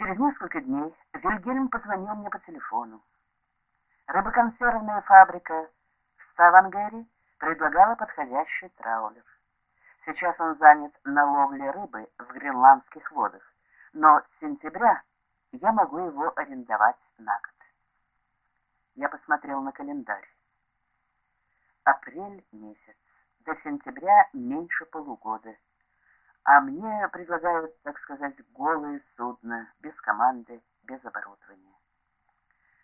Через несколько дней Вильгельм позвонил мне по телефону. Рыбоконсервная фабрика в Ставангере предлагала подходящий траулер. Сейчас он занят на ловле рыбы в гренландских водах, но с сентября я могу его арендовать на год. Я посмотрел на календарь. Апрель месяц. До сентября меньше полугода. А мне предлагают, так сказать, голые судно, без команды, без оборудования.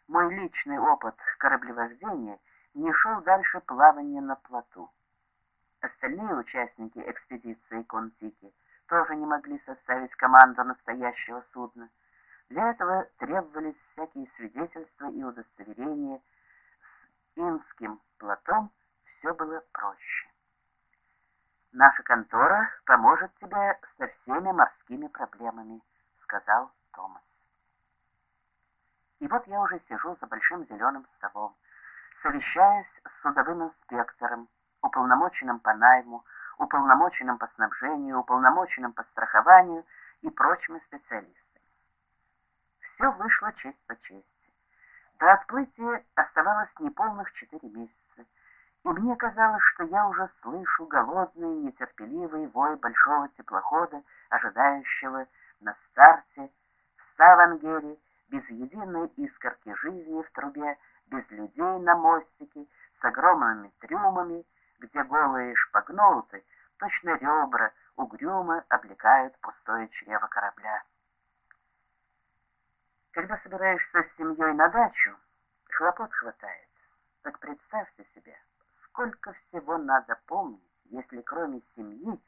Мой личный опыт кораблевождения не шел дальше плавания на плоту. Остальные участники экспедиции Контики тоже не могли составить команду настоящего судна. Для этого требовались всякие свидетельства и удостоверения. С инским плотом все было проще. «Наша контора поможет тебе со всеми морскими проблемами», — сказал Томас. И вот я уже сижу за большим зеленым столом, совещаясь с судовым инспектором, уполномоченным по найму, уполномоченным по снабжению, уполномоченным по страхованию и прочими специалистами. Все вышло честь по чести. До отплытия оставалось неполных четыре месяца, и мне казалось, что я уже слышу голодный, нетерпеливый вой большого теплохода, ожидающего на старте в Ставангере, без единой искорки жизни в трубе, без людей на мостике, с огромными трюмами, где голые шпагноуты, точно ребра, угрюмо облекают пустое чрево корабля. Когда собираешься с семьей на дачу, хлопот хватает. Так представьте себе, сколько всего надо помнить, если кроме семьи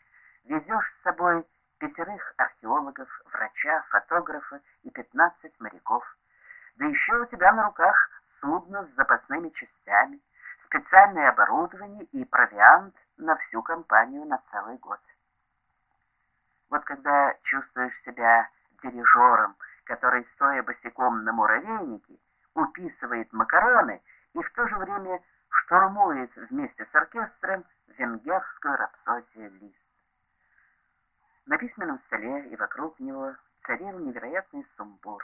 везешь с собой пятерых археологов, врача, фотографа и пятнадцать моряков. Да еще у тебя на руках судно с запасными частями, специальное оборудование и провиант на всю компанию на целый год. Вот когда чувствуешь себя дирижером, который, стоя босиком на муравейнике, уписывает макароны и в то же время штурмует вместе с оркестром венгерскую рапсодию Лист. На письменном столе и вокруг него царил невероятный сумбур.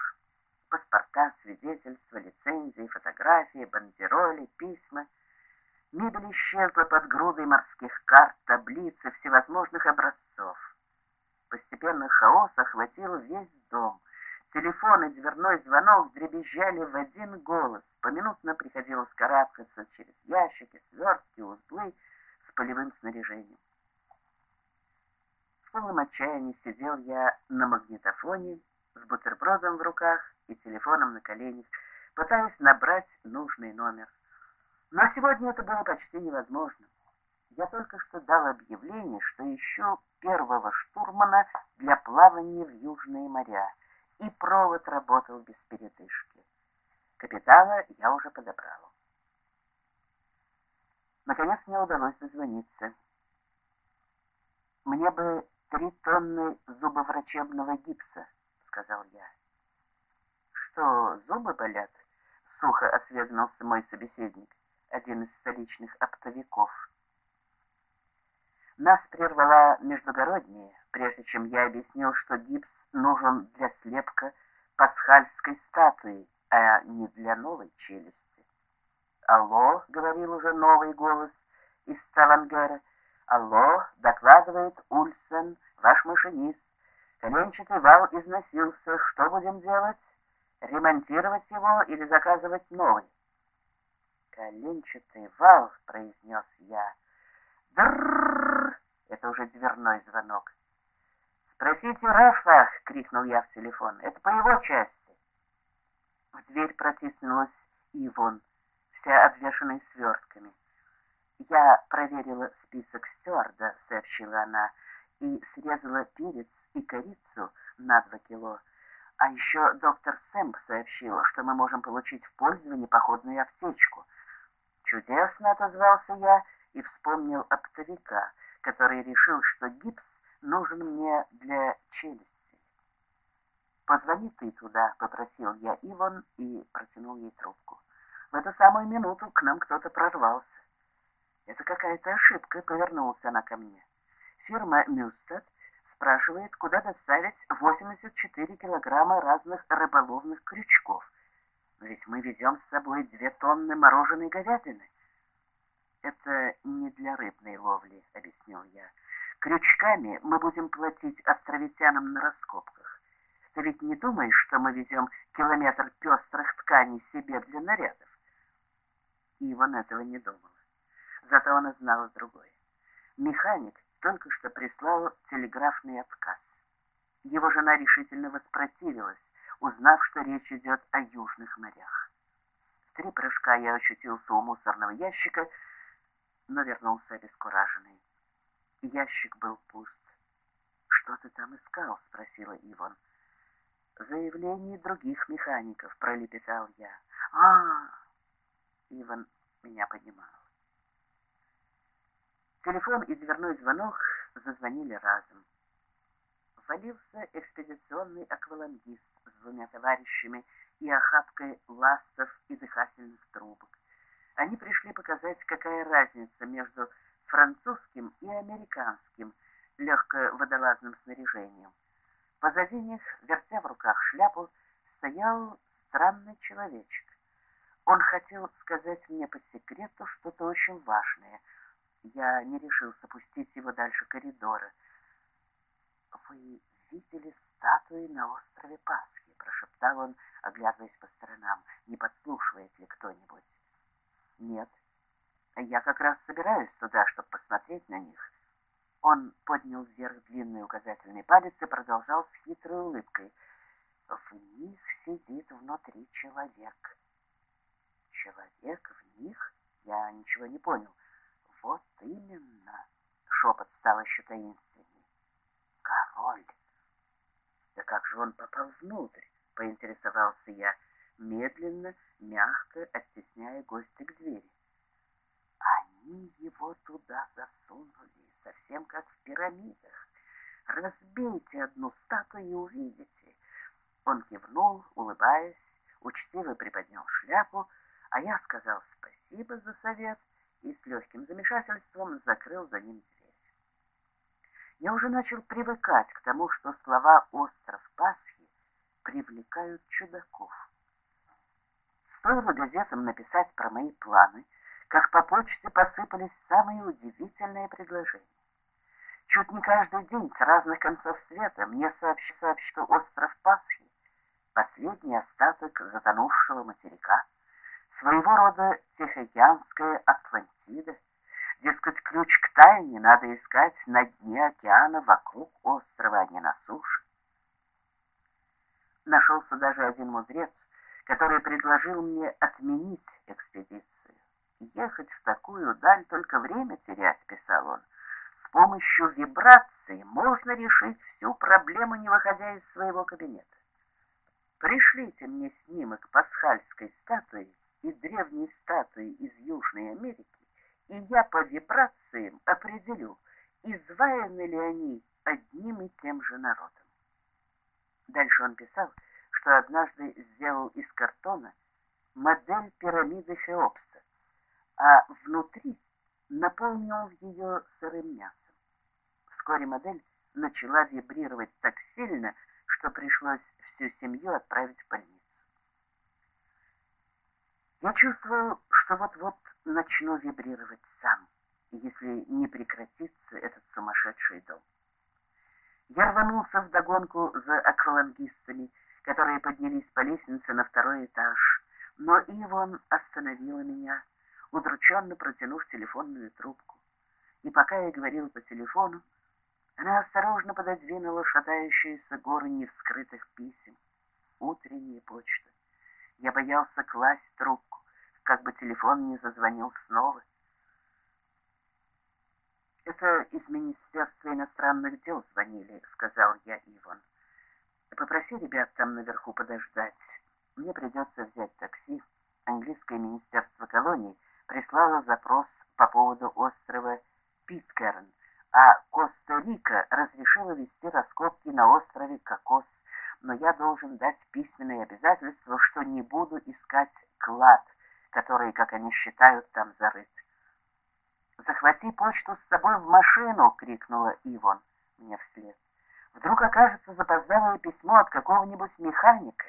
Паспорта, свидетельства, лицензии, фотографии, бандероли, письма — Мебель исчезла под грудой морских карт, таблиц и всевозможных образцов. Постепенно хаос охватил весь дом. Телефон и дверной звонок дребезжали в один голос. Поминутно приходилось карабкаться через ящики, свертки, узлы с полевым снаряжением. В полном отчаянии сидел я на магнитофоне с бутербродом в руках и телефоном на коленях, пытаясь набрать нужный номер. Но сегодня это было почти невозможно. Я только что дал объявление, что ищу первого штурмана для плавания в Южные моря, и провод работал без передышки. Капитана я уже подобрал. Наконец мне удалось дозвониться. «Мне бы три тонны зубоврачебного гипса», — сказал я. «Что, зубы болят?» — сухо осведомился мой собеседник один из столичных оптовиков. Нас прервала междугородняя, прежде чем я объяснил, что гипс нужен для слепка пасхальской статуи, а не для новой челюсти. «Алло», — говорил уже новый голос из Ставангера, «Алло», — докладывает Ульсен, ваш машинист. Коленчатый вал износился. Что будем делать? Ремонтировать его или заказывать новый? «Коленчатый вал», — произнес я. «Дррррр!» — это уже дверной звонок. «Спросите Рафа!» — крикнул я в телефон. «Это по его части!» В дверь протиснулась Ивон, вся обвешанная свертками. «Я проверила список стюарда», — сообщила она, «и срезала перец и корицу на два кило. А еще доктор Сэмп сообщил, что мы можем получить в пользование походную аптечку — Чудесно отозвался я и вспомнил оптовика, который решил, что гипс нужен мне для челюсти. «Позвони ты туда», — попросил я Иван и протянул ей трубку. В эту самую минуту к нам кто-то прорвался. «Это какая-то ошибка», — повернулся она ко мне. «Фирма Мюстед спрашивает, куда доставить 84 килограмма разных рыболовных крючков. Ведь мы везем с собой две тонны мороженой говядины. Это не для рыбной ловли, объяснил я. Крючками мы будем платить островитянам на раскопках. Ты ведь не думаешь, что мы везем километр пестрых тканей себе для нарядов? Иван этого не думал. Зато она знала другое. Механик только что прислал телеграфный отказ. Его жена решительно воспротивилась, узнав, что речь идет о южных морях. В три прыжка я ощутился у мусорного ящика, но вернулся обескураженный. Ящик был пуст. «Что ты там искал?» — спросила Иван. «Заявление других механиков», — пролепетал я. а Иван меня понимал. Телефон и дверной звонок зазвонили разом. Ввалился экспедиционный аквалангист с двумя товарищами и охапкой ластов и дыхательных трубок. Они пришли показать, какая разница между французским и американским легководолазным снаряжением. Позади них, вертя в руках шляпу, стоял странный человечек. Он хотел сказать мне по секрету что-то очень важное — я не решился пустить его дальше коридора. «Вы видели статуи на острове Пасхи?» — прошептал он, оглядываясь по сторонам. «Не подслушивает ли кто-нибудь?» «Нет. Я как раз собираюсь туда, чтобы посмотреть на них». Он поднял вверх длинный указательный палец и продолжал с хитрой улыбкой. «В них сидит внутри человек». «Человек в них?» Я ничего не понял. Вот именно, шепот стал еще таинственней. Король. Да как же он попал внутрь, поинтересовался я, медленно, мягко оттесняя гостя к двери. Они его туда засунули, совсем как в пирамидах. Разбейте одну статую и увидите. Он кивнул, улыбаясь, учтиво приподнял шляпу, а я сказал спасибо за совет — и с легким замешательством закрыл за ним дверь. Я уже начал привыкать к тому, что слова «остров Пасхи» привлекают чудаков. Стоило газетам написать про мои планы, как по почте посыпались самые удивительные предложения. Чуть не каждый день с разных концов света мне сообщают, что остров Пасхи — последний остаток затонувшего материка, своего рода Тихоокеанская Атлантида. Дескать, ключ к тайне надо искать на дне океана вокруг острова, а не на суше. Нашелся даже один мудрец, который предложил мне отменить экспедицию. Ехать в такую даль только время терять, писал он. Помощью вибрации можно решить всю проблему, не выходя из своего кабинета. Пришлите мне снимок пасхальской статуи и древние статуи из Южной Америки, и я по вибрациям определю, изваяны ли они одним и тем же народом. Дальше он писал, что однажды сделал из картона модель пирамиды Хеопса, а внутри наполнил ее сырым мясом. Вскоре модель начала вибрировать так сильно, что пришлось всю семью отправить в больницу. Я чувствовал, что вот-вот начну вибрировать сам, если не прекратится этот сумасшедший дом. Я рванулся вдогонку за аквалангистами, которые поднялись по лестнице на второй этаж, но Ивон остановила меня, удрученно протянув телефонную трубку. И пока я говорил по телефону, она осторожно пододвинула шатающиеся горы невскрытых писем, утренняя почта. Я боялся класть трубку, как бы телефон не зазвонил снова. «Это из Министерства иностранных дел звонили», — сказал я Иван. «Попроси ребят там наверху подождать. Мне придется взять такси. Английское министерство колоний прислало запрос по поводу острова Питкерн, а Коста-Рика разрешила вести раскопки на острове Кокос но я должен дать письменное обязательство, что не буду искать клад, который, как они считают, там зарыт. «Захвати почту с собой в машину!» — крикнула Ивон мне вслед. Вдруг окажется запоздалое письмо от какого-нибудь механика,